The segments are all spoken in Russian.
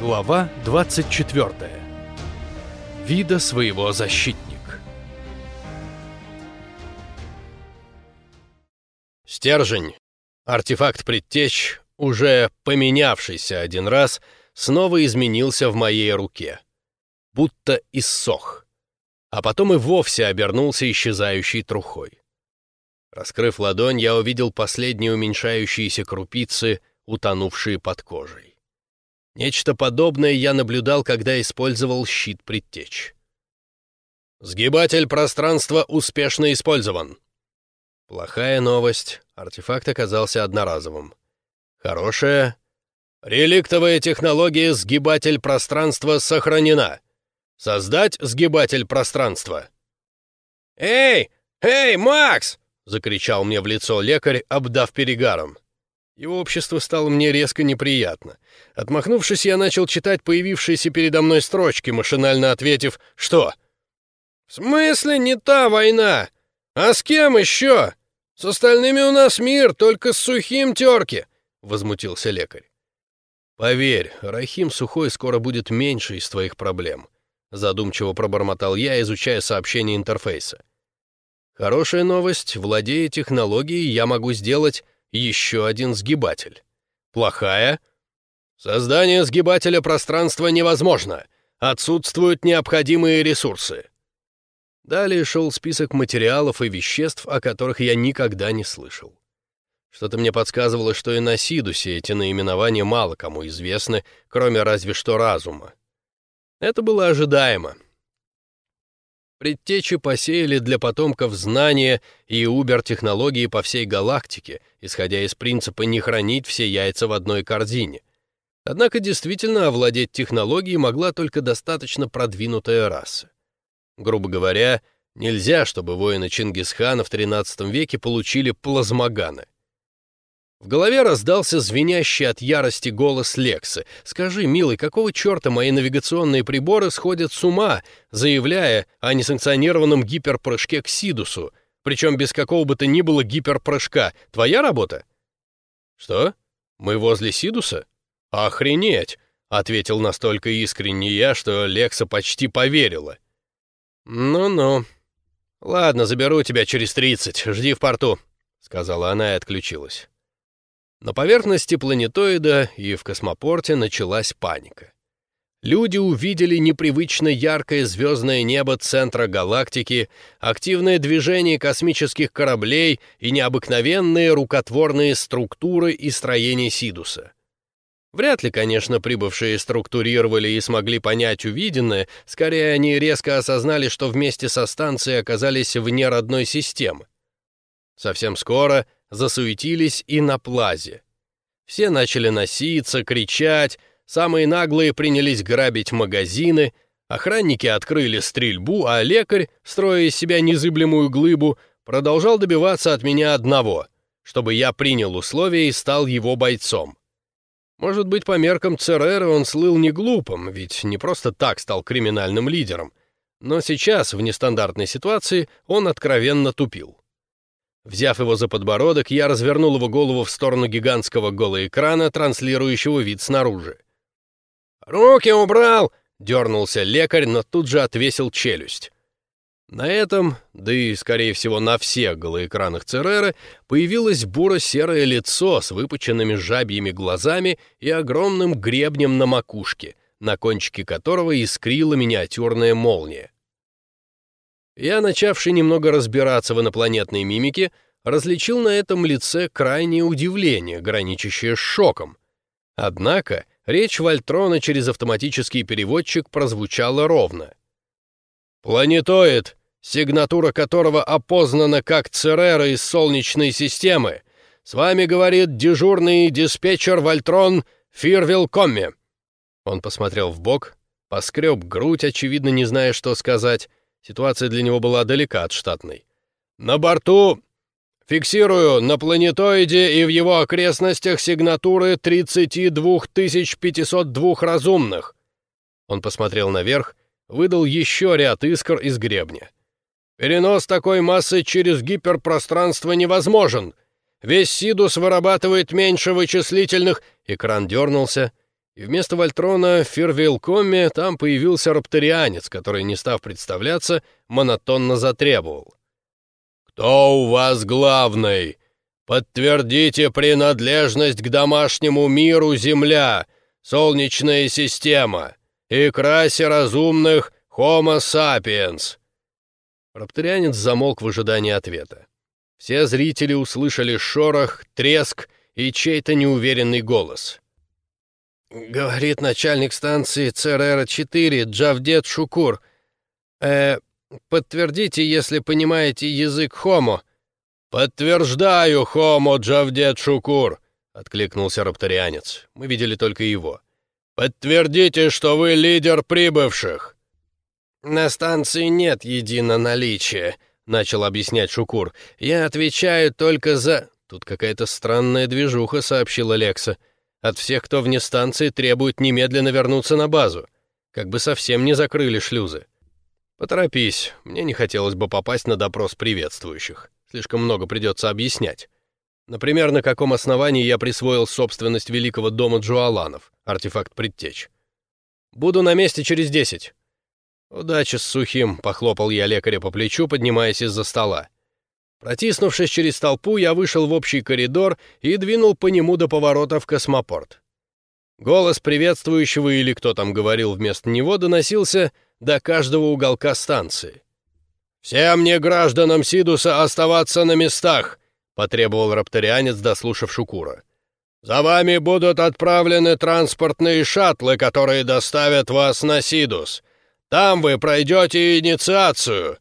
Глава 24. Вида своего защитник. Стержень. Артефакт предтеч, уже поменявшийся один раз, снова изменился в моей руке. Будто иссох. А потом и вовсе обернулся исчезающей трухой. Раскрыв ладонь, я увидел последние уменьшающиеся крупицы, утонувшие под кожей. Нечто подобное я наблюдал, когда использовал щит предтеч. Сгибатель пространства успешно использован. Плохая новость. Артефакт оказался одноразовым. Хорошая. Реликтовая технология сгибатель пространства сохранена. Создать сгибатель пространства. «Эй! Эй, Макс!» — закричал мне в лицо лекарь, обдав перегаром. Его общество стало мне резко неприятно. Отмахнувшись, я начал читать появившиеся передо мной строчки, машинально ответив «Что?» «В смысле не та война? А с кем еще? С остальными у нас мир, только с сухим терки!» — возмутился лекарь. «Поверь, Рахим Сухой скоро будет меньше из твоих проблем», — задумчиво пробормотал я, изучая сообщение интерфейса. «Хорошая новость, владея технологией, я могу сделать еще один сгибатель. Плохая? Создание сгибателя пространства невозможно. Отсутствуют необходимые ресурсы. Далее шел список материалов и веществ, о которых я никогда не слышал. Что-то мне подсказывало, что и на Сидусе эти наименования мало кому известны, кроме разве что разума. Это было ожидаемо. Предтечи посеяли для потомков знания и убер-технологии по всей галактике, исходя из принципа не хранить все яйца в одной корзине. Однако действительно овладеть технологией могла только достаточно продвинутая раса. Грубо говоря, нельзя, чтобы воины Чингисхана в XIII веке получили плазмоганы — в голове раздался звенящий от ярости голос Лексы. «Скажи, милый, какого черта мои навигационные приборы сходят с ума, заявляя о несанкционированном гиперпрыжке к Сидусу, причем без какого бы то ни было гиперпрыжка? Твоя работа?» «Что? Мы возле Сидуса? Охренеть!» — ответил настолько искренне я, что Лекса почти поверила. «Ну-ну. Ладно, заберу тебя через тридцать. Жди в порту», — сказала она и отключилась. На поверхности планетоида и в космопорте началась паника. Люди увидели непривычно яркое звездное небо центра галактики, активное движение космических кораблей и необыкновенные рукотворные структуры и строения Сидуса. Вряд ли, конечно, прибывшие структурировали и смогли понять увиденное, скорее они резко осознали, что вместе со станцией оказались вне родной системы. Совсем скоро — засуетились и на плазе. Все начали носиться, кричать, самые наглые принялись грабить магазины, охранники открыли стрельбу, а лекарь, строя из себя незыблемую глыбу, продолжал добиваться от меня одного, чтобы я принял условия и стал его бойцом. Может быть, по меркам Цереры он слыл не глупым, ведь не просто так стал криминальным лидером. Но сейчас, в нестандартной ситуации, он откровенно тупил. Взяв его за подбородок, я развернул его голову в сторону гигантского голоэкрана, транслирующего вид снаружи. «Руки убрал!» — дернулся лекарь, но тут же отвесил челюсть. На этом, да и, скорее всего, на всех голоэкранах Цереры, появилось буро-серое лицо с выпученными жабьими глазами и огромным гребнем на макушке, на кончике которого искрила миниатюрная молния. Я, начавший немного разбираться в инопланетной мимике, различил на этом лице крайнее удивление, граничащее с шоком. Однако речь Вольтрона через автоматический переводчик прозвучала ровно. «Планетоид, сигнатура которого опознана как Церера из Солнечной системы. С вами говорит дежурный диспетчер Вольтрон Фирвилл Комми». Он посмотрел в бок, поскреб грудь, очевидно, не зная, что сказать, Ситуация для него была далека от штатной. «На борту фиксирую на планетоиде и в его окрестностях сигнатуры 32 502 разумных». Он посмотрел наверх, выдал еще ряд искр из гребня. «Перенос такой массы через гиперпространство невозможен. Весь Сидус вырабатывает меньше вычислительных...» Экран дернулся, И вместо Вольтрона в Фирвилкоме там появился рапторианец, который, не став представляться, монотонно затребовал. «Кто у вас главный? Подтвердите принадлежность к домашнему миру Земля, Солнечная система и к расе разумных Homo sapiens». Рапторианец замолк в ожидании ответа. Все зрители услышали шорох, треск и чей-то неуверенный голос. «Говорит начальник станции ЦРР-4 Джавдет Шукур. Э, подтвердите, если понимаете язык Хомо». «Подтверждаю, Хомо Джавдет Шукур», — откликнулся рапторианец. Мы видели только его. «Подтвердите, что вы лидер прибывших». «На станции нет единоналичия», — начал объяснять Шукур. «Я отвечаю только за...» Тут какая-то странная движуха, сообщила Лекса. От всех, кто вне станции, требует немедленно вернуться на базу. Как бы совсем не закрыли шлюзы. Поторопись, мне не хотелось бы попасть на допрос приветствующих. Слишком много придется объяснять. Например, на каком основании я присвоил собственность великого дома Джуаланов, артефакт предтеч. Буду на месте через десять. «Удачи с сухим», — похлопал я лекаря по плечу, поднимаясь из-за стола. Протиснувшись через толпу, я вышел в общий коридор и двинул по нему до поворота в космопорт. Голос приветствующего или кто там говорил вместо него доносился до каждого уголка станции. «Всем мне, гражданам Сидуса, оставаться на местах!» — потребовал рапторианец, дослушав Шукура. «За вами будут отправлены транспортные шаттлы, которые доставят вас на Сидус. Там вы пройдете инициацию!»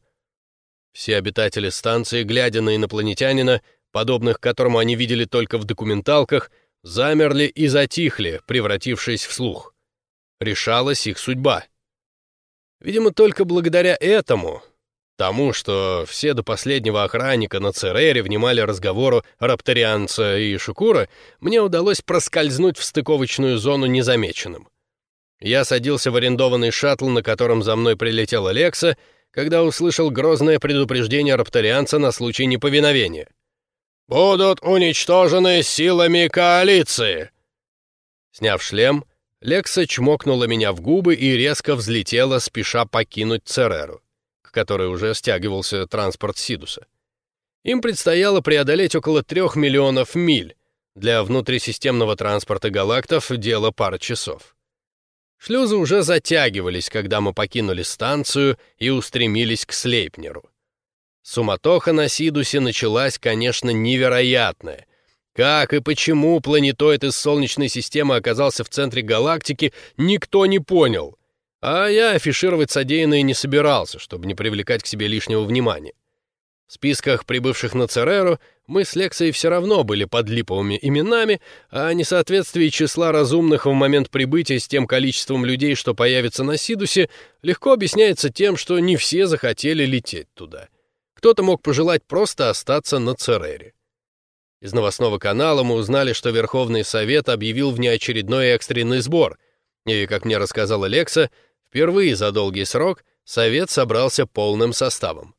Все обитатели станции, глядя на инопланетянина, подобных которому они видели только в документалках, замерли и затихли, превратившись в слух. Решалась их судьба. Видимо, только благодаря этому, тому, что все до последнего охранника на Церере внимали разговору рапторианца и Шукура, мне удалось проскользнуть в стыковочную зону незамеченным. Я садился в арендованный шаттл, на котором за мной прилетел Алекса, когда услышал грозное предупреждение рапторианца на случай неповиновения. «Будут уничтожены силами коалиции!» Сняв шлем, Лекса чмокнула меня в губы и резко взлетела, спеша покинуть Цереру, к которой уже стягивался транспорт Сидуса. Им предстояло преодолеть около трех миллионов миль. Для внутрисистемного транспорта галактов дело пара часов. Шлюзы уже затягивались, когда мы покинули станцию и устремились к Слейпнеру. Суматоха на Сидусе началась, конечно, невероятная. Как и почему планетоид из Солнечной системы оказался в центре галактики, никто не понял. А я афишировать содеянное не собирался, чтобы не привлекать к себе лишнего внимания. В списках прибывших на Цереру мы с Лексой все равно были под липовыми именами, а несоответствие числа разумных в момент прибытия с тем количеством людей, что появится на Сидусе, легко объясняется тем, что не все захотели лететь туда. Кто-то мог пожелать просто остаться на Церере. Из новостного канала мы узнали, что Верховный Совет объявил внеочередной экстренный сбор, и, как мне рассказала Лекса, впервые за долгий срок Совет собрался полным составом.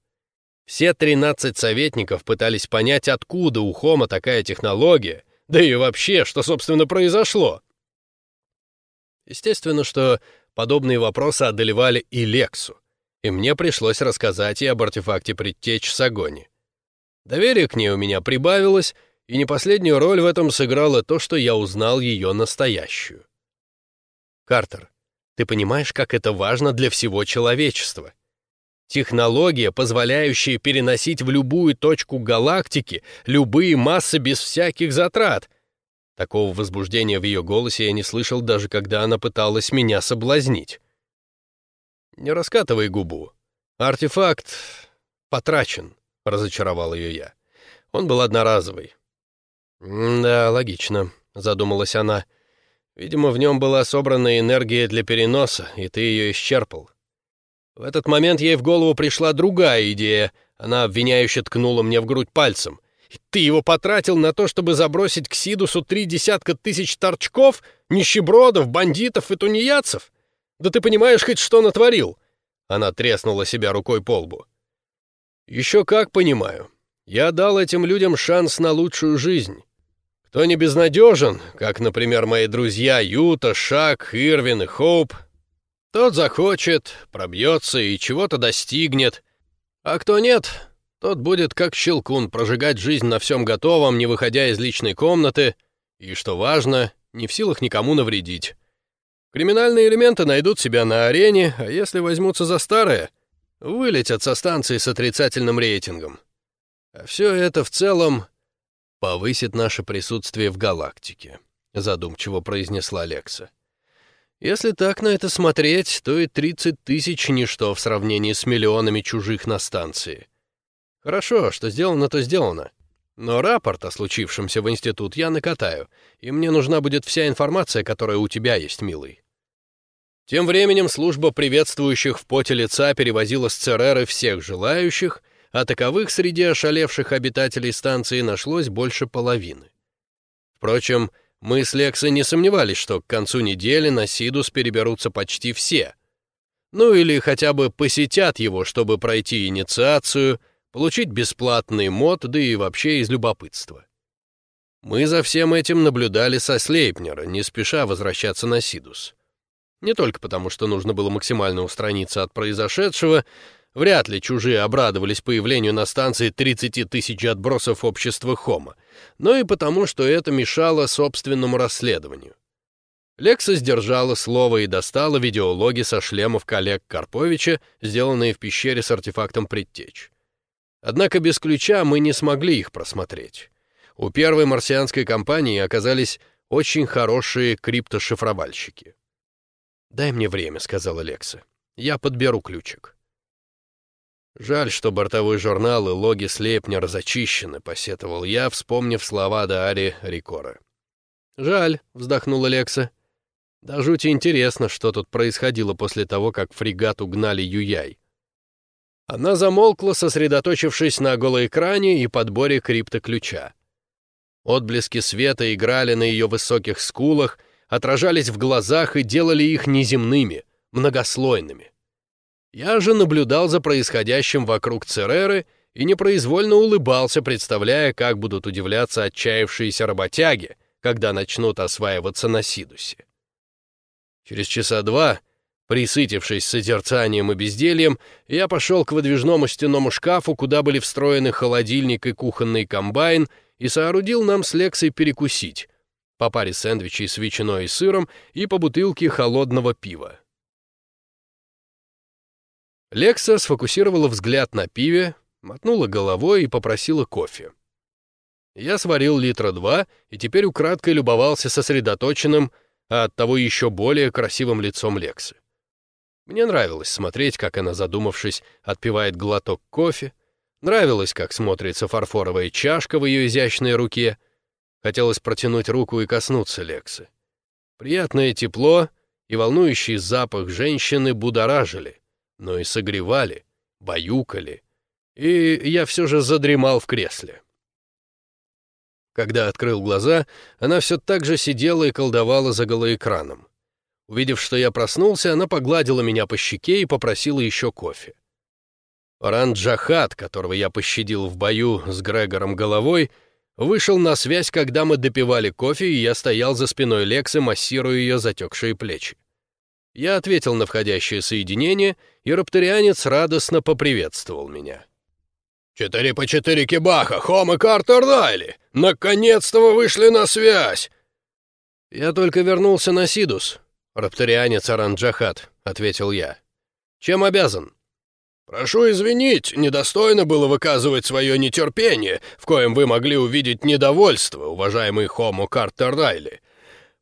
Все 13 советников пытались понять, откуда у Хома такая технология, да и вообще, что, собственно, произошло. Естественно, что подобные вопросы одолевали и Лексу, и мне пришлось рассказать ей об артефакте предтеч Сагони. Доверие к ней у меня прибавилось, и не последнюю роль в этом сыграло то, что я узнал ее настоящую. Картер, ты понимаешь, как это важно для всего человечества? Технология, позволяющая переносить в любую точку галактики любые массы без всяких затрат. Такого возбуждения в ее голосе я не слышал, даже когда она пыталась меня соблазнить. Не раскатывай губу. Артефакт потрачен, разочаровал ее я. Он был одноразовый. «Да, логично», — задумалась она. «Видимо, в нем была собрана энергия для переноса, и ты ее исчерпал. В этот момент ей в голову пришла другая идея. Она обвиняюще ткнула мне в грудь пальцем. «Ты его потратил на то, чтобы забросить к Сидусу три десятка тысяч торчков, нищебродов, бандитов и тунеядцев? Да ты понимаешь хоть, что натворил?» Она треснула себя рукой по лбу. «Еще как понимаю. Я дал этим людям шанс на лучшую жизнь. Кто не безнадежен, как, например, мои друзья Юта, Шак, Ирвин и Хоуп, тот захочет, пробьется и чего-то достигнет. А кто нет, тот будет как щелкун прожигать жизнь на всем готовом, не выходя из личной комнаты, и, что важно, не в силах никому навредить. Криминальные элементы найдут себя на арене, а если возьмутся за старое, вылетят со станции с отрицательным рейтингом. А все это в целом повысит наше присутствие в галактике», — задумчиво произнесла Лекса. «Если так на это смотреть, то и 30 тысяч — ничто в сравнении с миллионами чужих на станции. Хорошо, что сделано, то сделано. Но рапорт о случившемся в институт я накатаю, и мне нужна будет вся информация, которая у тебя есть, милый». Тем временем служба приветствующих в поте лица перевозила с Цереры всех желающих, а таковых среди ошалевших обитателей станции нашлось больше половины. Впрочем, мы с Лексой не сомневались, что к концу недели на Сидус переберутся почти все. Ну или хотя бы посетят его, чтобы пройти инициацию, получить бесплатный мод, да и вообще из любопытства. Мы за всем этим наблюдали со Слейпнера, не спеша возвращаться на Сидус. Не только потому, что нужно было максимально устраниться от произошедшего, Вряд ли чужие обрадовались появлению на станции 30 тысяч отбросов общества Хома, но и потому, что это мешало собственному расследованию. Лекса сдержала слово и достала видеологи со шлемов коллег Карповича, сделанные в пещере с артефактом предтеч. Однако без ключа мы не смогли их просмотреть. У первой марсианской компании оказались очень хорошие криптошифровальщики. «Дай мне время», — сказала Лекса. «Я подберу ключик». Жаль, что бортовой журнал и логи Слепнер зачищены, посетовал я, вспомнив слова Даари Рикора. Жаль, вздохнула Лекса. Да жути интересно, что тут происходило после того, как фрегат угнали Юяй. Она замолкла, сосредоточившись на голоэкране и подборе криптоключа. Отблески света играли на ее высоких скулах, отражались в глазах и делали их неземными, многослойными. Я же наблюдал за происходящим вокруг Цереры и непроизвольно улыбался, представляя, как будут удивляться отчаявшиеся работяги, когда начнут осваиваться на Сидусе. Через часа два, присытившись созерцанием и бездельем, я пошел к выдвижному стенному шкафу, куда были встроены холодильник и кухонный комбайн, и соорудил нам с Лексой перекусить, по паре сэндвичей с ветчиной и сыром и по бутылке холодного пива. Лекса сфокусировала взгляд на пиве, мотнула головой и попросила кофе. Я сварил литра два и теперь украдкой любовался сосредоточенным, а оттого еще более красивым лицом Лексы. Мне нравилось смотреть, как она, задумавшись, отпивает глоток кофе, нравилось, как смотрится фарфоровая чашка в ее изящной руке. Хотелось протянуть руку и коснуться Лексы. Приятное тепло и волнующий запах женщины будоражили — но и согревали, баюкали, и я все же задремал в кресле. Когда открыл глаза, она все так же сидела и колдовала за голоэкраном. Увидев, что я проснулся, она погладила меня по щеке и попросила еще кофе. Ран Джахат, которого я пощадил в бою с Грегором головой, вышел на связь, когда мы допивали кофе, и я стоял за спиной Лексы, массируя ее затекшие плечи. Я ответил на входящее соединение, и рапторианец радостно поприветствовал меня. «Четыре по четыре кибаха, Хом и Картер Райли! Наконец-то вы вышли на связь!» «Я только вернулся на Сидус, рапторианец Аранджахат», — ответил я. «Чем обязан?» «Прошу извинить, недостойно было выказывать свое нетерпение, в коем вы могли увидеть недовольство, уважаемый Хому Картер Райли.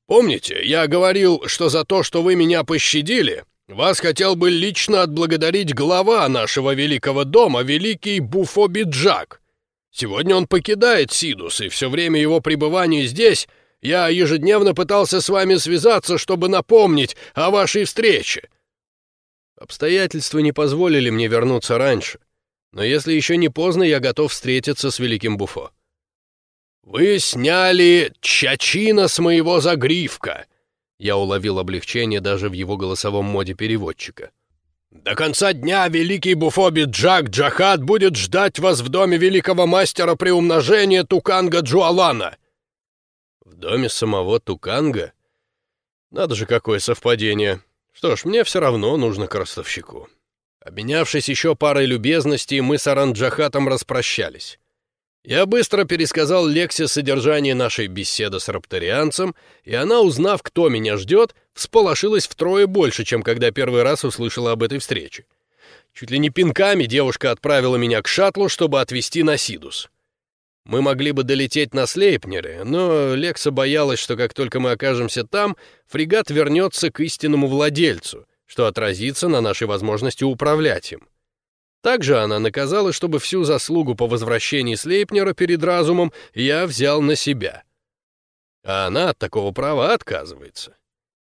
Помните, я говорил, что за то, что вы меня пощадили, вас хотел бы лично отблагодарить глава нашего великого дома, великий Буфо Биджак. Сегодня он покидает Сидус, и все время его пребывания здесь я ежедневно пытался с вами связаться, чтобы напомнить о вашей встрече. Обстоятельства не позволили мне вернуться раньше, но если еще не поздно, я готов встретиться с великим Буфо. «Вы сняли чачина с моего загривка!» Я уловил облегчение даже в его голосовом моде переводчика. «До конца дня великий буфоби Джак Джахат будет ждать вас в доме великого мастера приумножения Туканга Джуалана!» В доме самого Туканга? Надо же, какое совпадение. Что ж, мне все равно нужно к ростовщику. Обменявшись еще парой любезностей, мы с Аранджахатом распрощались. Я быстро пересказал Лексе содержание нашей беседы с рапторианцем, и она, узнав, кто меня ждет, всполошилась втрое больше, чем когда первый раз услышала об этой встрече. Чуть ли не пинками девушка отправила меня к шаттлу, чтобы отвезти на Сидус. Мы могли бы долететь на Слейпнере, но Лекса боялась, что как только мы окажемся там, фрегат вернется к истинному владельцу, что отразится на нашей возможности управлять им. Также она наказала, чтобы всю заслугу по возвращении Слейпнера перед разумом я взял на себя. А она от такого права отказывается.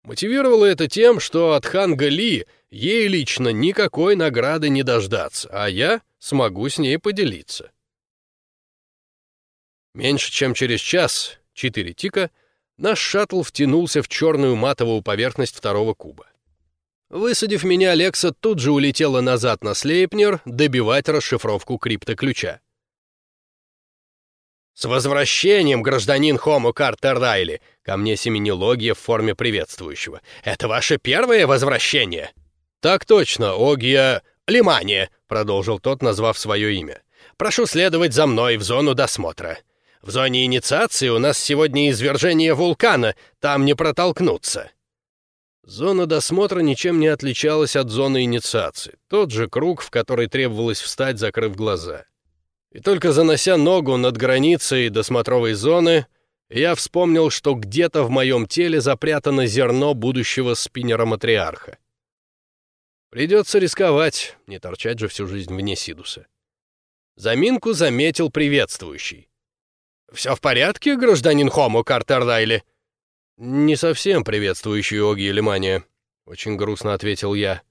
Мотивировала это тем, что от Ханга Ли ей лично никакой награды не дождаться, а я смогу с ней поделиться. Меньше чем через час, четыре тика, наш шаттл втянулся в черную матовую поверхность второго куба. Высадив меня, Лекса тут же улетела назад на Слейпнер добивать расшифровку криптоключа. «С возвращением, гражданин Хомо Картер Райли!» Ко мне семенилогия в форме приветствующего. «Это ваше первое возвращение?» «Так точно, Огия Лимания», — продолжил тот, назвав свое имя. «Прошу следовать за мной в зону досмотра. В зоне инициации у нас сегодня извержение вулкана, там не протолкнуться». Зона досмотра ничем не отличалась от зоны инициации. Тот же круг, в который требовалось встать, закрыв глаза. И только занося ногу над границей досмотровой зоны, я вспомнил, что где-то в моем теле запрятано зерно будущего спиннера-матриарха. Придется рисковать, не торчать же всю жизнь вне Сидуса. Заминку заметил приветствующий. «Все в порядке, гражданин Хомо Картердайли?» «Не совсем приветствующий Оги Лимания», — очень грустно ответил я.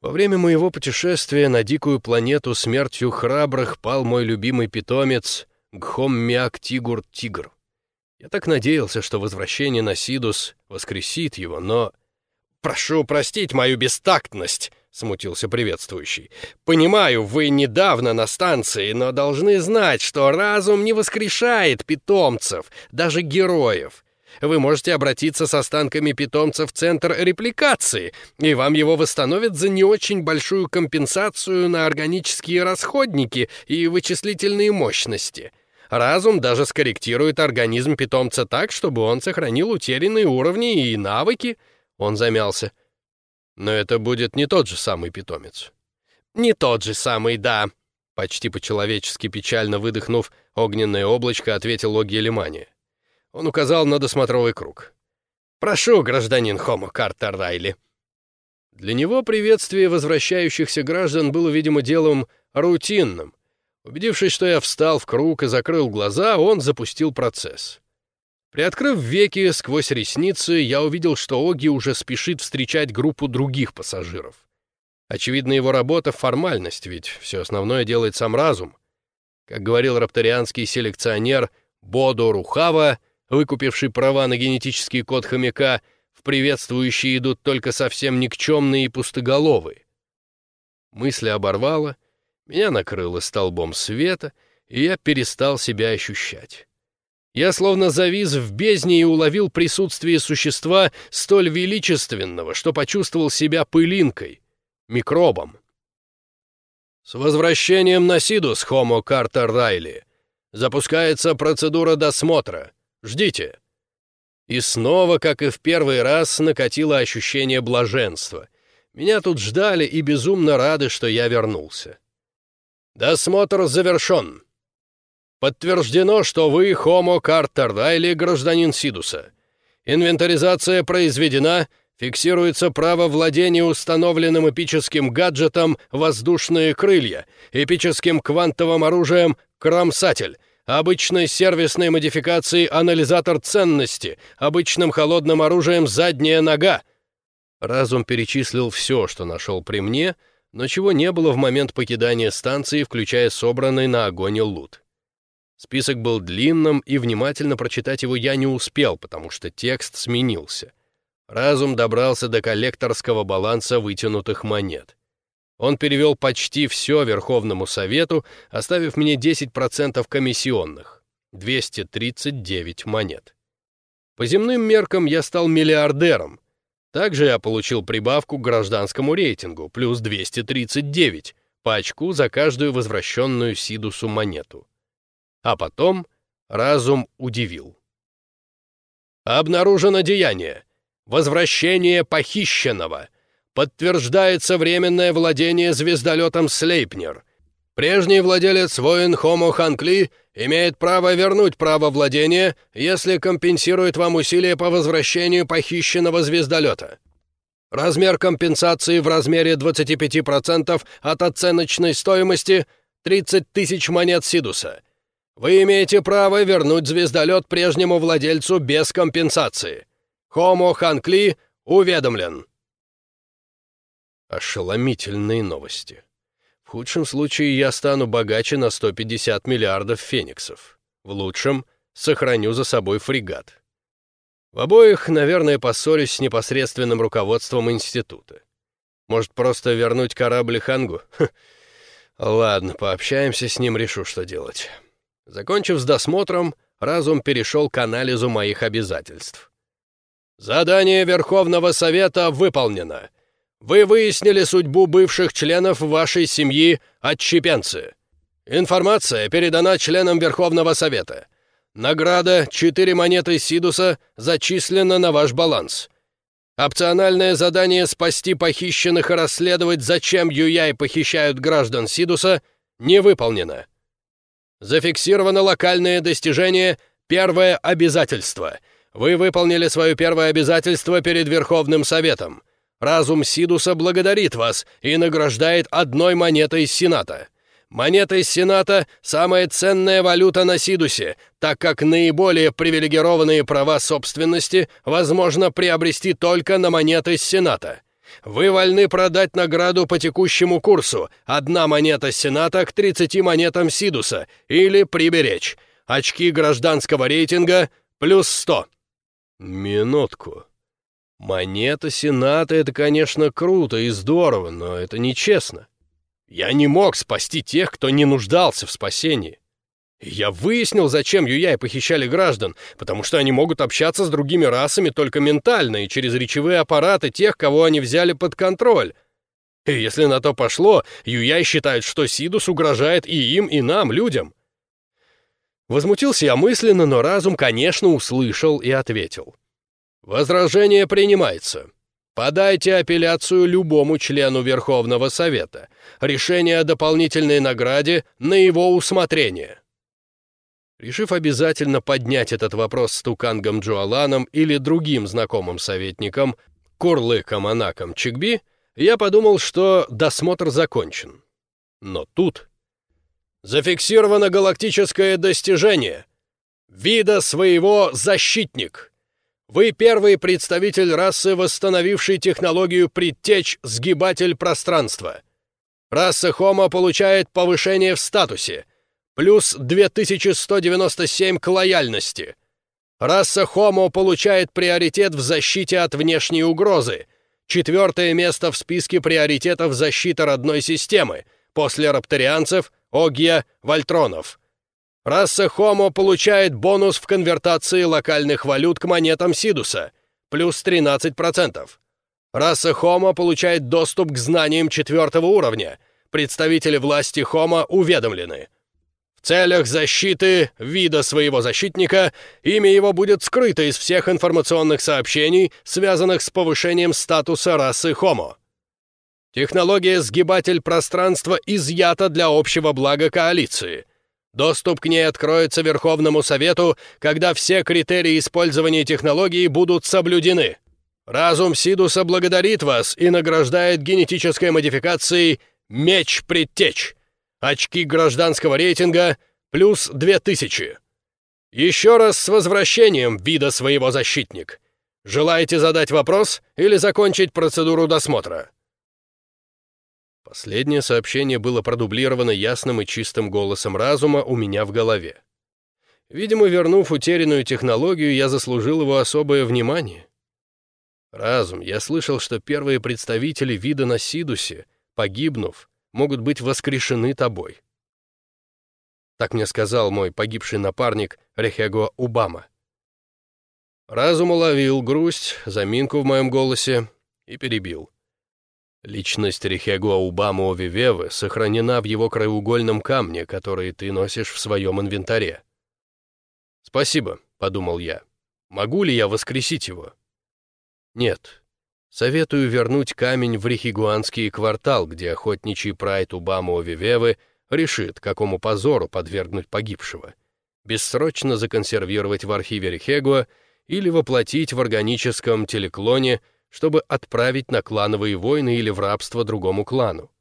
«Во время моего путешествия на дикую планету смертью храбрых пал мой любимый питомец Гхом-Миак Тигур-Тигр. Я так надеялся, что возвращение на Сидус воскресит его, но...» «Прошу простить мою бестактность», — смутился приветствующий. «Понимаю, вы недавно на станции, но должны знать, что разум не воскрешает питомцев, даже героев. Вы можете обратиться с останками питомца в центр репликации, и вам его восстановят за не очень большую компенсацию на органические расходники и вычислительные мощности». Разум даже скорректирует организм питомца так, чтобы он сохранил утерянные уровни и навыки, он замялся. Но это будет не тот же самый питомец. Не тот же самый, да. Почти по-человечески печально выдохнув, огненное облачко ответил Оги Лимания. Он указал на досмотровый круг. «Прошу, гражданин Хомо Картер Райли». Для него приветствие возвращающихся граждан было, видимо, делом рутинным. Убедившись, что я встал в круг и закрыл глаза, он запустил процесс. Приоткрыв веки сквозь ресницы, я увидел, что Оги уже спешит встречать группу других пассажиров. Очевидно, его работа — формальность, ведь все основное делает сам разум. Как говорил рапторианский селекционер Бодо Рухава, выкупивший права на генетический код хомяка, в приветствующие идут только совсем никчемные и пустоголовые. Мысли оборвало, меня накрыло столбом света, и я перестал себя ощущать. Я словно завис в бездне и уловил присутствие существа столь величественного, что почувствовал себя пылинкой, микробом. С возвращением на Сидус, Хомо Картер Райли. Запускается процедура досмотра. Ждите. И снова, как и в первый раз, накатило ощущение блаженства. Меня тут ждали и безумно рады, что я вернулся. Досмотр завершен. Подтверждено, что вы Хомо Картер Райли, гражданин Сидуса. Инвентаризация произведена, фиксируется право владения установленным эпическим гаджетом «Воздушные крылья», эпическим квантовым оружием «Кромсатель», обычной сервисной модификацией «Анализатор ценности», обычным холодным оружием «Задняя нога». Разум перечислил все, что нашел при мне, но чего не было в момент покидания станции, включая собранный на огоне лут. Список был длинным, и внимательно прочитать его я не успел, потому что текст сменился. Разум добрался до коллекторского баланса вытянутых монет. Он перевел почти все Верховному Совету, оставив мне 10% комиссионных — 239 монет. По земным меркам я стал миллиардером. Также я получил прибавку к гражданскому рейтингу, плюс 239, по очку за каждую возвращенную Сидусу монету. А потом разум удивил. Обнаружено деяние. Возвращение похищенного. Подтверждается временное владение звездолетом Слейпнер. Прежний владелец воин Хомо Ханкли имеет право вернуть право владения, если компенсирует вам усилия по возвращению похищенного звездолета. Размер компенсации в размере 25% от оценочной стоимости — 30 тысяч монет Сидуса. Вы имеете право вернуть звездолет прежнему владельцу без компенсации. Хомо Ханкли уведомлен. Ошеломительные новости. В худшем случае я стану богаче на 150 миллиардов фениксов. В лучшем — сохраню за собой фрегат. В обоих, наверное, поссорюсь с непосредственным руководством института. Может, просто вернуть корабль Хангу? Ха. Ладно, пообщаемся с ним, решу, что делать. Закончив с досмотром, разум перешел к анализу моих обязательств. Задание Верховного Совета выполнено. Вы выяснили судьбу бывших членов вашей семьи отщепенцы. Информация передана членам Верховного Совета. Награда «Четыре монеты Сидуса» зачислена на ваш баланс. Опциональное задание «Спасти похищенных и расследовать, зачем Юяй похищают граждан Сидуса» не выполнено. Зафиксировано локальное достижение «Первое обязательство». Вы выполнили свое первое обязательство перед Верховным Советом. Разум Сидуса благодарит вас и награждает одной монетой Сената. Монета из Сената – самая ценная валюта на Сидусе, так как наиболее привилегированные права собственности возможно приобрести только на монеты Сената. Вы вольны продать награду по текущему курсу, одна монета Сената к 30 монетам Сидуса, или приберечь. Очки гражданского рейтинга плюс 100. Минутку. Монета Сената — это, конечно, круто и здорово, но это нечестно. Я не мог спасти тех, кто не нуждался в спасении. я выяснил, зачем Юяй похищали граждан, потому что они могут общаться с другими расами только ментально и через речевые аппараты тех, кого они взяли под контроль. И если на то пошло, Юяй считает, что Сидус угрожает и им, и нам, людям. Возмутился я мысленно, но разум, конечно, услышал и ответил. «Возражение принимается. Подайте апелляцию любому члену Верховного Совета. Решение о дополнительной награде на его усмотрение». Решив обязательно поднять этот вопрос с Тукангом Джоаланом или другим знакомым советником, Курлыком Анаком Чигби, я подумал, что досмотр закончен. Но тут... Зафиксировано галактическое достижение. Вида своего защитник. Вы первый представитель расы, восстановивший технологию предтеч-сгибатель пространства. Раса Homo получает повышение в статусе, плюс 2197 к лояльности. Раса Homo получает приоритет в защите от внешней угрозы, четвертое место в списке приоритетов защиты родной системы, после рапторианцев, Огия, Вольтронов. Раса Homo получает бонус в конвертации локальных валют к монетам Сидуса, плюс 13%. Раса Homo получает доступ к знаниям четвертого уровня. Представители власти Homo уведомлены. В целях защиты вида своего защитника имя его будет скрыто из всех информационных сообщений, связанных с повышением статуса расы Homo. Технология «Сгибатель пространства» изъята для общего блага коалиции – Доступ к ней откроется Верховному Совету, когда все критерии использования технологии будут соблюдены. Разум Сидуса благодарит вас и награждает генетической модификацией «Меч Предтеч». Очки гражданского рейтинга плюс 2000. Еще раз с возвращением вида своего защитник. Желаете задать вопрос или закончить процедуру досмотра? Последнее сообщение было продублировано ясным и чистым голосом разума у меня в голове. Видимо, вернув утерянную технологию, я заслужил его особое внимание. Разум, я слышал, что первые представители вида на Сидусе, погибнув, могут быть воскрешены тобой. Так мне сказал мой погибший напарник Рехего Убама. Разум уловил грусть, заминку в моем голосе и перебил. Личность Рихего Убаму Вивевы сохранена в его краеугольном камне, который ты носишь в своем инвентаре. «Спасибо», — подумал я. «Могу ли я воскресить его?» «Нет. Советую вернуть камень в Рихигуанский квартал, где охотничий прайд Убаму Вивевы решит, какому позору подвергнуть погибшего. Бессрочно законсервировать в архиве Рихегуа или воплотить в органическом телеклоне, чтобы отправить на клановые войны или в рабство другому клану.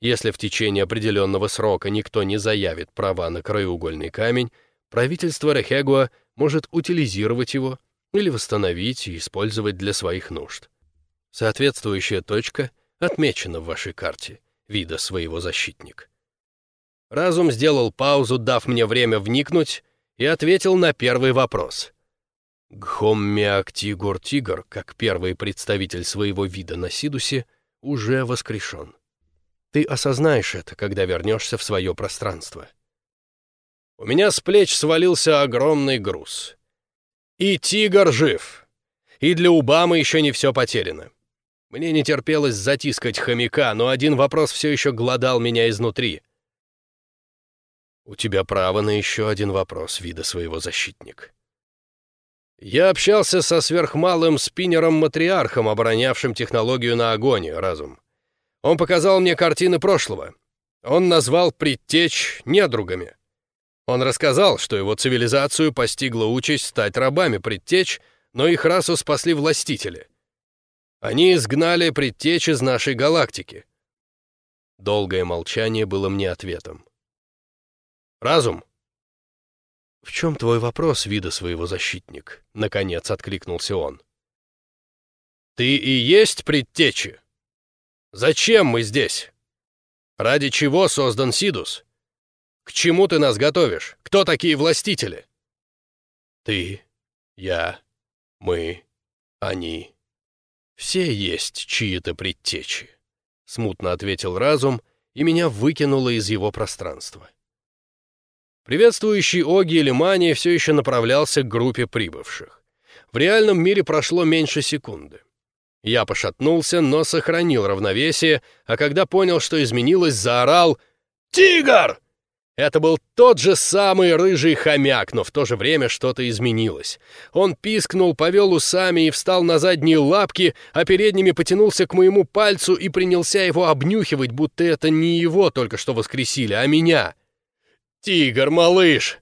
Если в течение определенного срока никто не заявит права на краеугольный камень, правительство Рехегуа может утилизировать его или восстановить и использовать для своих нужд. Соответствующая точка отмечена в вашей карте вида своего защитник. Разум сделал паузу, дав мне время вникнуть, и ответил на первый вопрос. Гхоммиактигур-тигр, как первый представитель своего вида на Сидусе, уже воскрешен. Ты осознаешь это, когда вернешься в свое пространство. У меня с плеч свалился огромный груз. И тигр жив. И для Убамы еще не все потеряно. Мне не терпелось затискать хомяка, но один вопрос все еще глодал меня изнутри. У тебя право на еще один вопрос, вида своего защитник. Я общался со сверхмалым спиннером-матриархом, оборонявшим технологию на огонь, разум. Он показал мне картины прошлого. Он назвал предтеч недругами. Он рассказал, что его цивилизацию постигла участь стать рабами предтеч, но их расу спасли властители. Они изгнали предтеч из нашей галактики. Долгое молчание было мне ответом. «Разум, «В чем твой вопрос, вида своего защитник?» — наконец откликнулся он. «Ты и есть предтечи? Зачем мы здесь? Ради чего создан Сидус? К чему ты нас готовишь? Кто такие властители?» «Ты, я, мы, они. Все есть чьи-то предтечи», — смутно ответил разум, и меня выкинуло из его пространства. Приветствующий Оги или Мани все еще направлялся к группе прибывших. В реальном мире прошло меньше секунды. Я пошатнулся, но сохранил равновесие, а когда понял, что изменилось, заорал «Тигр!». Это был тот же самый рыжий хомяк, но в то же время что-то изменилось. Он пискнул, повел усами и встал на задние лапки, а передними потянулся к моему пальцу и принялся его обнюхивать, будто это не его только что воскресили, а меня. «Тигр, малыш!»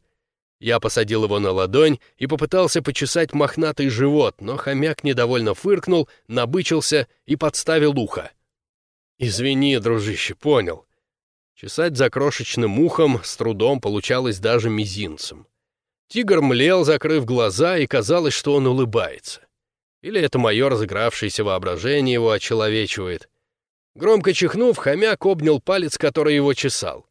Я посадил его на ладонь и попытался почесать мохнатый живот, но хомяк недовольно фыркнул, набычился и подставил ухо. «Извини, дружище, понял». Чесать за крошечным ухом с трудом получалось даже мизинцем. Тигр млел, закрыв глаза, и казалось, что он улыбается. Или это мое разыгравшееся воображение его очеловечивает. Громко чихнув, хомяк обнял палец, который его чесал.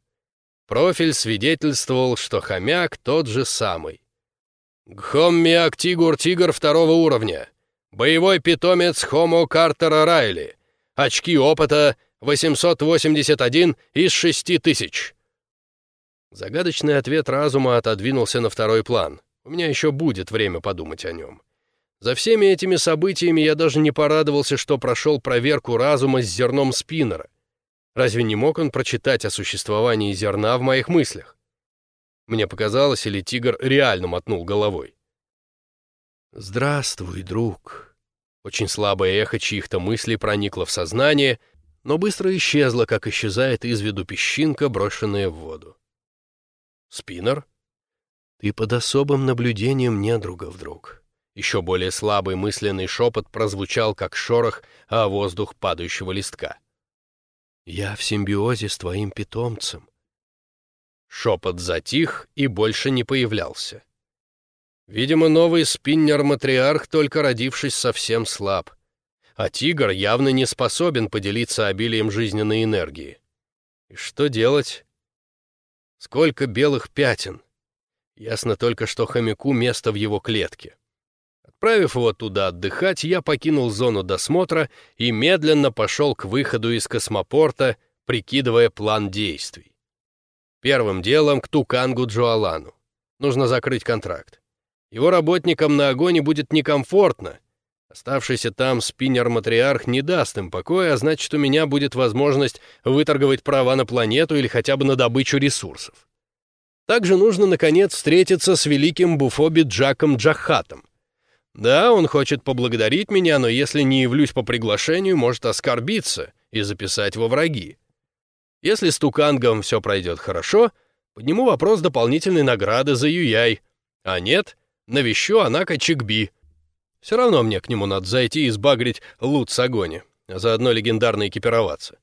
Профиль свидетельствовал, что хомяк тот же самый. Гхоммиак Тигур Тигр второго уровня. Боевой питомец Хомо Картера Райли. Очки опыта 881 из 6000. Загадочный ответ разума отодвинулся на второй план. У меня еще будет время подумать о нем. За всеми этими событиями я даже не порадовался, что прошел проверку разума с зерном спиннера. Разве не мог он прочитать о существовании зерна в моих мыслях? Мне показалось, или тигр реально мотнул головой. «Здравствуй, друг». Очень слабое эхо чьих-то мыслей проникло в сознание, но быстро исчезло, как исчезает из виду песчинка, брошенная в воду. «Спиннер?» «Ты под особым наблюдением недругов, друг». Еще более слабый мысленный шепот прозвучал, как шорох, а воздух падающего листка. Я в симбиозе с твоим питомцем. Шепот затих и больше не появлялся. Видимо, новый спиннер-матриарх, только родившись, совсем слаб. А тигр явно не способен поделиться обилием жизненной энергии. И что делать? Сколько белых пятен. Ясно только, что хомяку место в его клетке. Отправив его туда отдыхать, я покинул зону досмотра и медленно пошел к выходу из космопорта, прикидывая план действий. Первым делом к Тукангу Джоалану. Нужно закрыть контракт. Его работникам на огоне будет некомфортно. Оставшийся там спиннер-матриарх не даст им покоя, а значит, у меня будет возможность выторговать права на планету или хотя бы на добычу ресурсов. Также нужно, наконец, встретиться с великим Буфоби Джаком Джахатом. Да, он хочет поблагодарить меня, но если не явлюсь по приглашению, может оскорбиться и записать во враги. Если с Тукангом все пройдет хорошо, подниму вопрос дополнительной награды за Юяй, а нет, навещу Анака Чикби. Все равно мне к нему надо зайти и сбагрить лут с огони, а заодно легендарно экипироваться.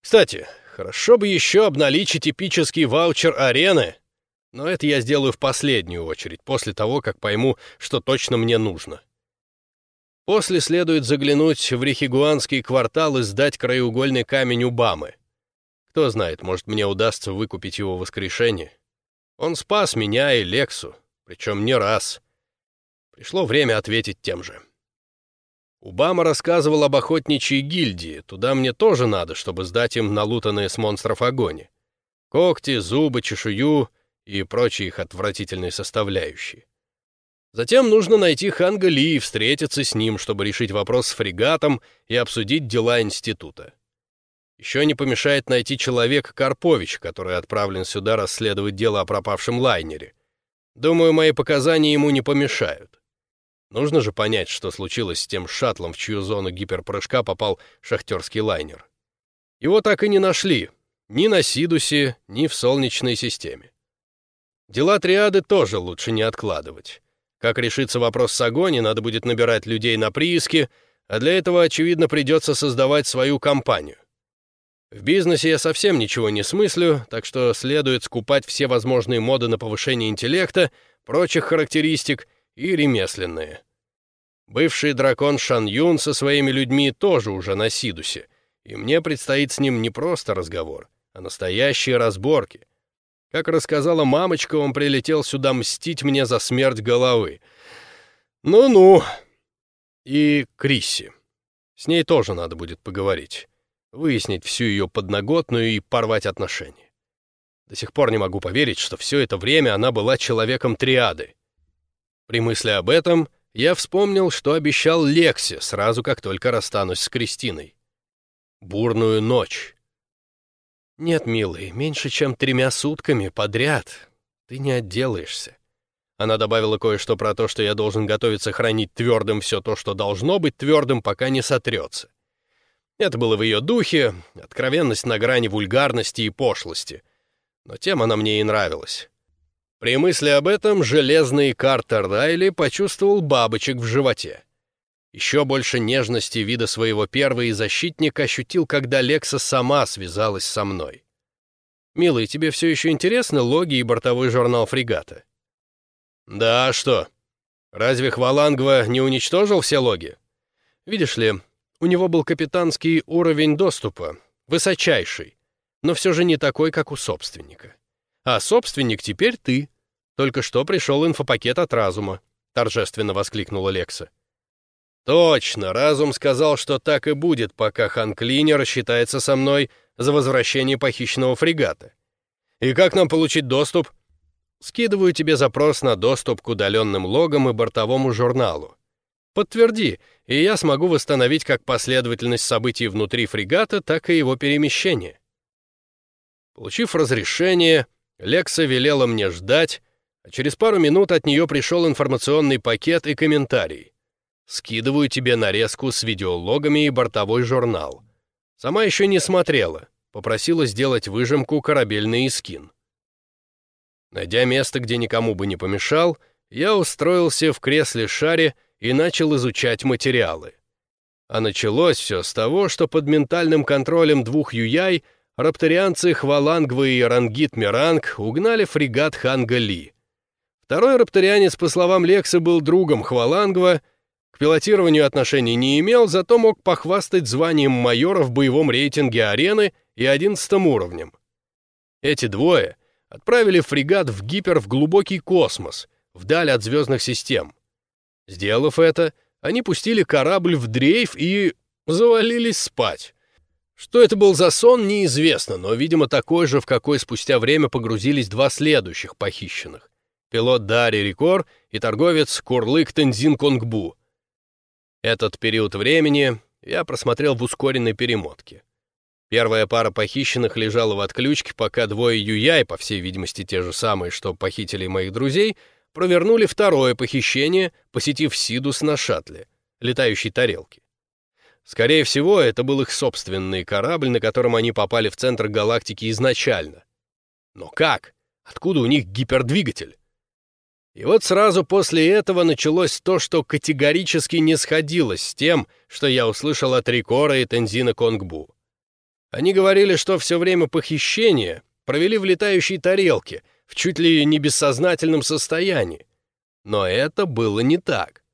Кстати, хорошо бы еще обналичить эпический ваучер арены, но это я сделаю в последнюю очередь, после того, как пойму, что точно мне нужно. После следует заглянуть в Рихигуанский квартал и сдать краеугольный камень Убамы. Кто знает, может, мне удастся выкупить его воскрешение. Он спас меня и Лексу, причем не раз. Пришло время ответить тем же. Убама рассказывал об охотничьей гильдии, туда мне тоже надо, чтобы сдать им налутанные с монстров огонь. Когти, зубы, чешую и прочие их отвратительные составляющие. Затем нужно найти Ханга Ли и встретиться с ним, чтобы решить вопрос с фрегатом и обсудить дела института. Еще не помешает найти человека Карпович, который отправлен сюда расследовать дело о пропавшем лайнере. Думаю, мои показания ему не помешают. Нужно же понять, что случилось с тем шаттлом, в чью зону гиперпрыжка попал шахтерский лайнер. Его так и не нашли, ни на Сидусе, ни в Солнечной системе. Дела триады тоже лучше не откладывать. Как решится вопрос с огонь, надо будет набирать людей на прииски, а для этого, очевидно, придется создавать свою компанию. В бизнесе я совсем ничего не смыслю, так что следует скупать все возможные моды на повышение интеллекта, прочих характеристик и ремесленные. Бывший дракон Шан Юн со своими людьми тоже уже на Сидусе, и мне предстоит с ним не просто разговор, а настоящие разборки. Как рассказала мамочка, он прилетел сюда мстить мне за смерть головы. Ну-ну. И Крисси. С ней тоже надо будет поговорить выяснить всю ее подноготную и порвать отношения. До сих пор не могу поверить, что все это время она была человеком триады. При мысли об этом я вспомнил, что обещал Лексе сразу, как только расстанусь с Кристиной. Бурную ночь. Нет, милый, меньше чем тремя сутками подряд ты не отделаешься. Она добавила кое-что про то, что я должен готовиться хранить твердым все то, что должно быть твердым, пока не сотрется. Это было в ее духе, откровенность на грани вульгарности и пошлости. Но тем она мне и нравилась. При мысли об этом железный Картер Райли почувствовал бабочек в животе. Еще больше нежности вида своего первого защитника ощутил, когда Лекса сама связалась со мной. «Милый, тебе все еще интересны логи и бортовой журнал фрегата?» «Да, а что? Разве Хвалангва не уничтожил все логи?» «Видишь ли, у него был капитанский уровень доступа, высочайший, но все же не такой, как у собственника. А собственник теперь ты. Только что пришел инфопакет от разума, торжественно воскликнула Лекса. Точно, разум сказал, что так и будет, пока хан Клинер рассчитается со мной за возвращение похищенного фрегата. И как нам получить доступ? Скидываю тебе запрос на доступ к удаленным логам и бортовому журналу. Подтверди, и я смогу восстановить как последовательность событий внутри фрегата, так и его перемещение. Получив разрешение, Лекса велела мне ждать, а через пару минут от нее пришел информационный пакет и комментарий. Скидываю тебе нарезку с видеологами и бортовой журнал. Сама еще не смотрела, попросила сделать выжимку корабельный искин. Найдя место, где никому бы не помешал, я устроился в кресле-шаре и начал изучать материалы. А началось все с того, что под ментальным контролем двух юяй рапторианцы Хвалангва и Рангит Миранг угнали фрегат Ханга Ли. Второй рапторианец, по словам Лекса, был другом Хвалангва, пилотированию отношений не имел, зато мог похвастать званием майора в боевом рейтинге арены и одиннадцатым уровнем. Эти двое отправили фрегат в гипер в глубокий космос, вдаль от звездных систем. Сделав это, они пустили корабль в дрейф и завалились спать. Что это был за сон, неизвестно, но, видимо, такой же, в какой спустя время погрузились два следующих похищенных. пилот Дари Рикор и торговец Курлык Тензин Конгбу. Этот период времени я просмотрел в ускоренной перемотке. Первая пара похищенных лежала в отключке, пока двое юяй, по всей видимости те же самые, что похитили моих друзей, провернули второе похищение, посетив Сидус на шаттле, летающей тарелке. Скорее всего, это был их собственный корабль, на котором они попали в центр галактики изначально. Но как? Откуда у них гипердвигатель? И вот сразу после этого началось то, что категорически не сходилось с тем, что я услышал от Рикора и Тензина Конгбу. Они говорили, что все время похищения провели в летающей тарелке, в чуть ли не бессознательном состоянии. Но это было не так.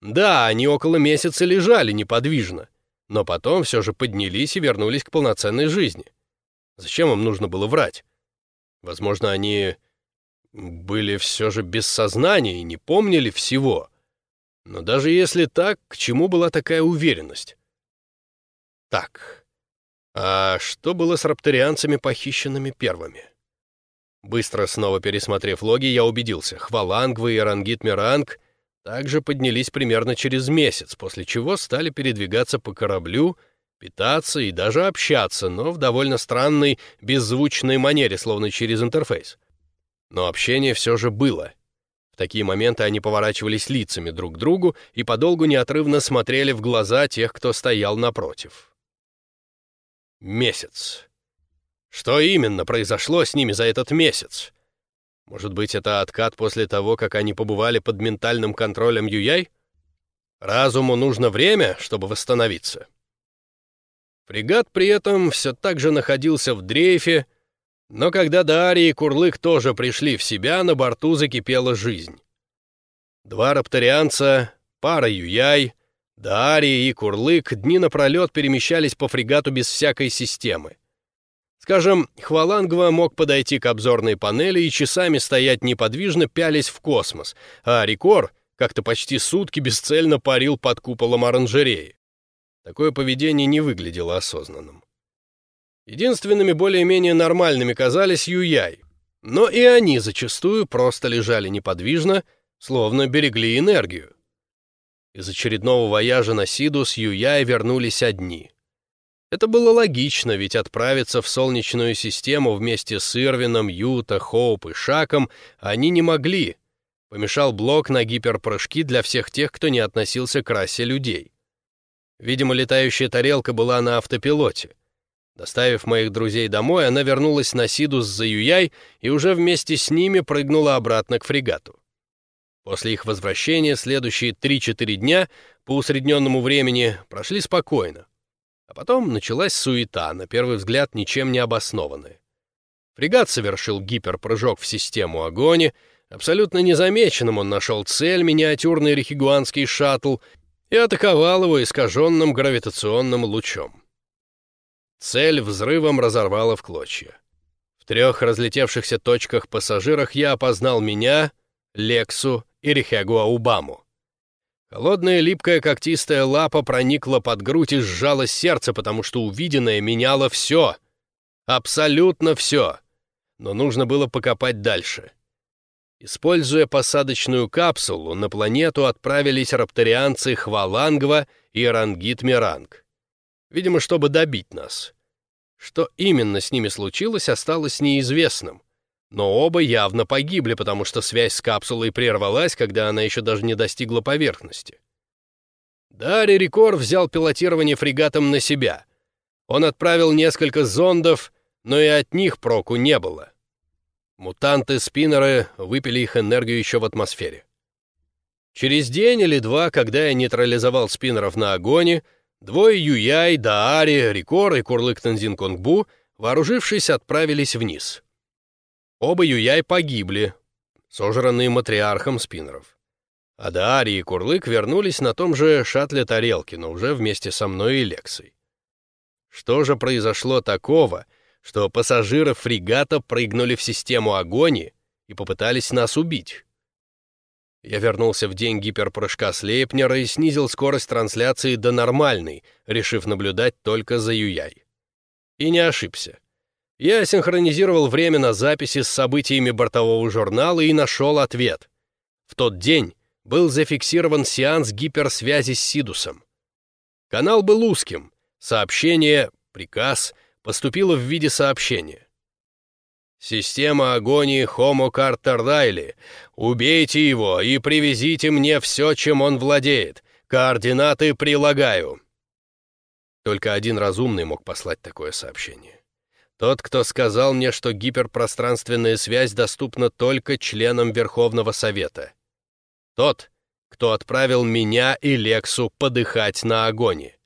Да, они около месяца лежали неподвижно, но потом все же поднялись и вернулись к полноценной жизни. Зачем им нужно было врать? Возможно, они были все же без сознания и не помнили всего. Но даже если так, к чему была такая уверенность? Так, а что было с рапторианцами, похищенными первыми? Быстро снова пересмотрев логи, я убедился, Хвалангвы и Рангит Миранг также поднялись примерно через месяц, после чего стали передвигаться по кораблю, питаться и даже общаться, но в довольно странной, беззвучной манере, словно через интерфейс. Но общение все же было. В такие моменты они поворачивались лицами друг к другу и подолгу неотрывно смотрели в глаза тех, кто стоял напротив. Месяц. Что именно произошло с ними за этот месяц? Может быть, это откат после того, как они побывали под ментальным контролем Юяй? Разуму нужно время, чтобы восстановиться. Фрегат при этом все так же находился в дрейфе, но когда Дарья и Курлык тоже пришли в себя, на борту закипела жизнь. Два рапторианца, пара Юяй, Дарья и Курлык дни напролет перемещались по фрегату без всякой системы. Скажем, Хвалангва мог подойти к обзорной панели и часами стоять неподвижно, пялись в космос, а Рикор как-то почти сутки бесцельно парил под куполом оранжереи. Такое поведение не выглядело осознанным. Единственными более-менее нормальными казались Юяй, но и они зачастую просто лежали неподвижно, словно берегли энергию. Из очередного вояжа на Сидус Юяй вернулись одни. Это было логично, ведь отправиться в Солнечную систему вместе с Ирвином, Юта, Хоуп и Шаком они не могли. Помешал блок на гиперпрыжки для всех тех, кто не относился к расе людей. Видимо, летающая тарелка была на автопилоте. Доставив моих друзей домой, она вернулась на Сидус за Юяй и уже вместе с ними прыгнула обратно к фрегату. После их возвращения следующие 3-4 дня по усредненному времени прошли спокойно. А потом началась суета, на первый взгляд ничем не обоснованная. Фрегат совершил гиперпрыжок в систему огони, абсолютно незамеченным он нашел цель, миниатюрный рехигуанский шаттл, и атаковал его искаженным гравитационным лучом. Цель взрывом разорвала в клочья. В трех разлетевшихся точках пассажирах я опознал меня, Лексу и Рихягуаубаму. Холодная липкая когтистая лапа проникла под грудь и сжала сердце, потому что увиденное меняло все. Абсолютно все. Но нужно было покопать дальше. Используя посадочную капсулу, на планету отправились рапторианцы Хвалангва и Рангит-Миранг. Видимо, чтобы добить нас. Что именно с ними случилось, осталось неизвестным. Но оба явно погибли, потому что связь с капсулой прервалась, когда она еще даже не достигла поверхности. Дарри Рикор взял пилотирование фрегатом на себя. Он отправил несколько зондов, но и от них проку не было. Мутанты-спиннеры выпили их энергию еще в атмосфере. Через день или два, когда я нейтрализовал спиннеров на огоне, двое Юяй, Даари, Рикор и Курлык Танзин Конгбу, вооружившись, отправились вниз. Оба Юяй погибли, сожранные матриархом спиннеров. А Даари и Курлык вернулись на том же шаттле тарелки, но уже вместе со мной и Лексой. Что же произошло такого, что пассажиры фрегата прыгнули в систему огони и попытались нас убить? Я вернулся в день гиперпрыжка Слейпнера и снизил скорость трансляции до нормальной, решив наблюдать только за Юяй. И не ошибся. Я синхронизировал время на записи с событиями бортового журнала и нашел ответ. В тот день был зафиксирован сеанс гиперсвязи с Сидусом. Канал был узким. Сообщение, приказ, поступило в виде сообщения. «Система агонии Homo Картер Райли. Убейте его и привезите мне все, чем он владеет. Координаты прилагаю». Только один разумный мог послать такое сообщение. Тот, кто сказал мне, что гиперпространственная связь доступна только членам Верховного Совета. Тот, кто отправил меня и Лексу подыхать на агоне.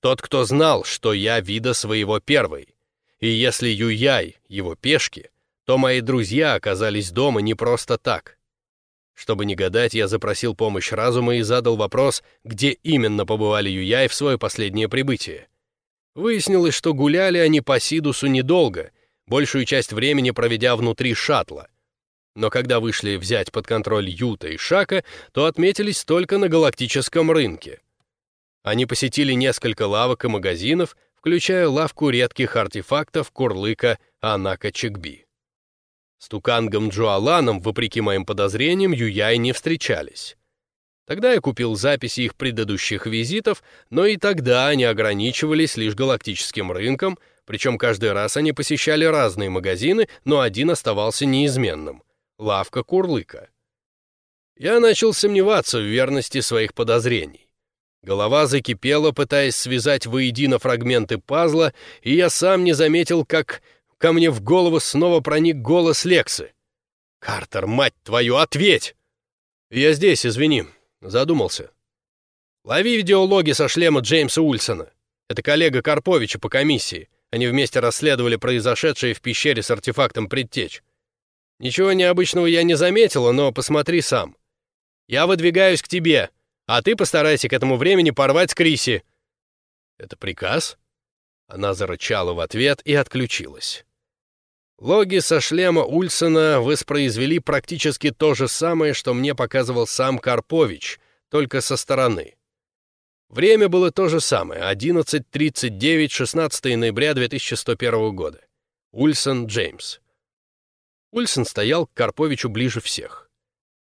Тот, кто знал, что я вида своего первый. И если Юяй — его пешки, то мои друзья оказались дома не просто так. Чтобы не гадать, я запросил помощь разума и задал вопрос, где именно побывали Юяй в свое последнее прибытие. Выяснилось, что гуляли они по Сидусу недолго, большую часть времени проведя внутри шаттла. Но когда вышли взять под контроль Юта и Шака, то отметились только на галактическом рынке. Они посетили несколько лавок и магазинов, включая лавку редких артефактов Курлыка Анака Чекби. С Тукангом Джуаланом, вопреки моим подозрениям, Юяй не встречались. Тогда я купил записи их предыдущих визитов, но и тогда они ограничивались лишь галактическим рынком, причем каждый раз они посещали разные магазины, но один оставался неизменным — лавка Курлыка. Я начал сомневаться в верности своих подозрений. Голова закипела, пытаясь связать воедино фрагменты пазла, и я сам не заметил, как ко мне в голову снова проник голос Лексы. «Картер, мать твою, ответь!» «Я здесь, извини», Задумался. Лови видеологи со шлема Джеймса Ульсона. Это коллега Карповича по комиссии. Они вместе расследовали произошедшее в пещере с артефактом предтеч. Ничего необычного я не заметила, но посмотри сам. Я выдвигаюсь к тебе, а ты постарайся к этому времени порвать с Криси. Это приказ? Она зарычала в ответ и отключилась. Логи со шлема Ульсона воспроизвели практически то же самое, что мне показывал сам Карпович, только со стороны. Время было то же самое, 11.39, 16 ноября 2101 года. Ульсон Джеймс. Ульсон стоял к Карповичу ближе всех.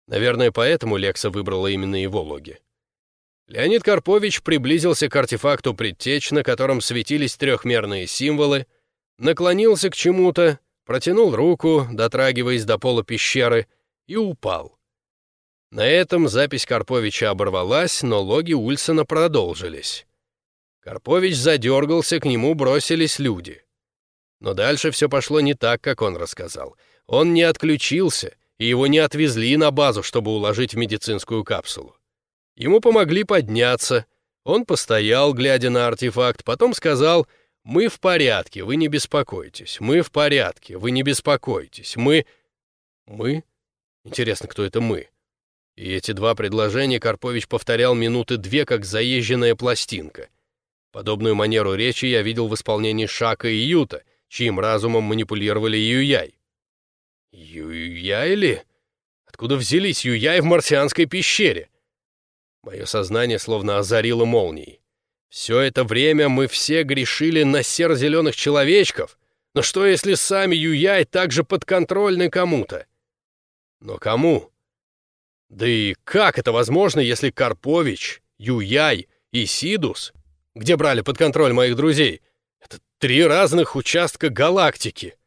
Наверное, поэтому Лекса выбрала именно его логи. Леонид Карпович приблизился к артефакту предтеч, на котором светились трехмерные символы, наклонился к чему-то, протянул руку, дотрагиваясь до пола пещеры, и упал. На этом запись Карповича оборвалась, но логи Ульсона продолжились. Карпович задергался, к нему бросились люди. Но дальше все пошло не так, как он рассказал. Он не отключился, и его не отвезли на базу, чтобы уложить в медицинскую капсулу. Ему помогли подняться. Он постоял, глядя на артефакт, потом сказал — «Мы в порядке, вы не беспокойтесь. Мы в порядке, вы не беспокойтесь. Мы...» «Мы?» Интересно, кто это «мы»? И эти два предложения Карпович повторял минуты две, как заезженная пластинка. Подобную манеру речи я видел в исполнении Шака и Юта, чьим разумом манипулировали Юяй. Юяй ли? Откуда взялись Юяй в марсианской пещере? Мое сознание словно озарило молнией. Все это время мы все грешили на серо-зеленых человечков, но что, если сами Юяй также подконтрольны кому-то? Но кому? Да и как это возможно, если Карпович, Юяй и Сидус, где брали под контроль моих друзей, это три разных участка галактики?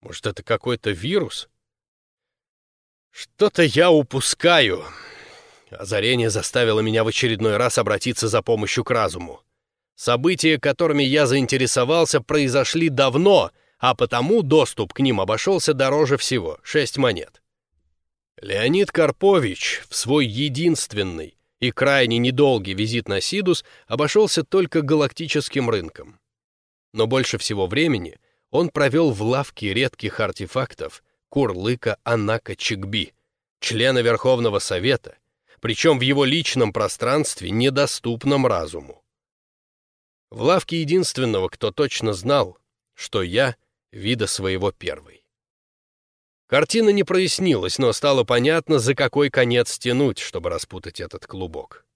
Может, это какой-то вирус? Что-то я упускаю. Озарение заставило меня в очередной раз обратиться за помощью к разуму. События, которыми я заинтересовался, произошли давно, а потому доступ к ним обошелся дороже всего — шесть монет. Леонид Карпович в свой единственный и крайне недолгий визит на Сидус обошелся только галактическим рынком. Но больше всего времени он провел в лавке редких артефактов Курлыка Анака Чигби, члена Верховного Совета, причем в его личном пространстве, недоступном разуму. В лавке единственного, кто точно знал, что я — вида своего первый. Картина не прояснилась, но стало понятно, за какой конец тянуть, чтобы распутать этот клубок.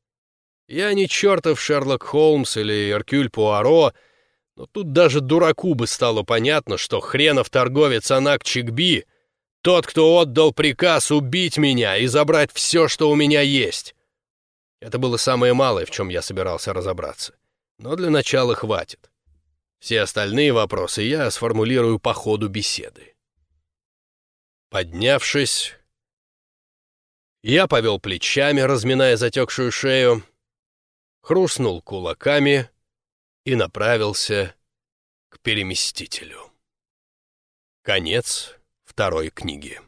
Я не чертов Шерлок Холмс или Эркюль Пуаро, Но тут даже дураку бы стало понятно, что хренов торговец Анак Чикби — тот, кто отдал приказ убить меня и забрать все, что у меня есть. Это было самое малое, в чем я собирался разобраться. Но для начала хватит. Все остальные вопросы я сформулирую по ходу беседы. Поднявшись, я повел плечами, разминая затекшую шею, хрустнул кулаками и направился к переместителю. Конец второй книги.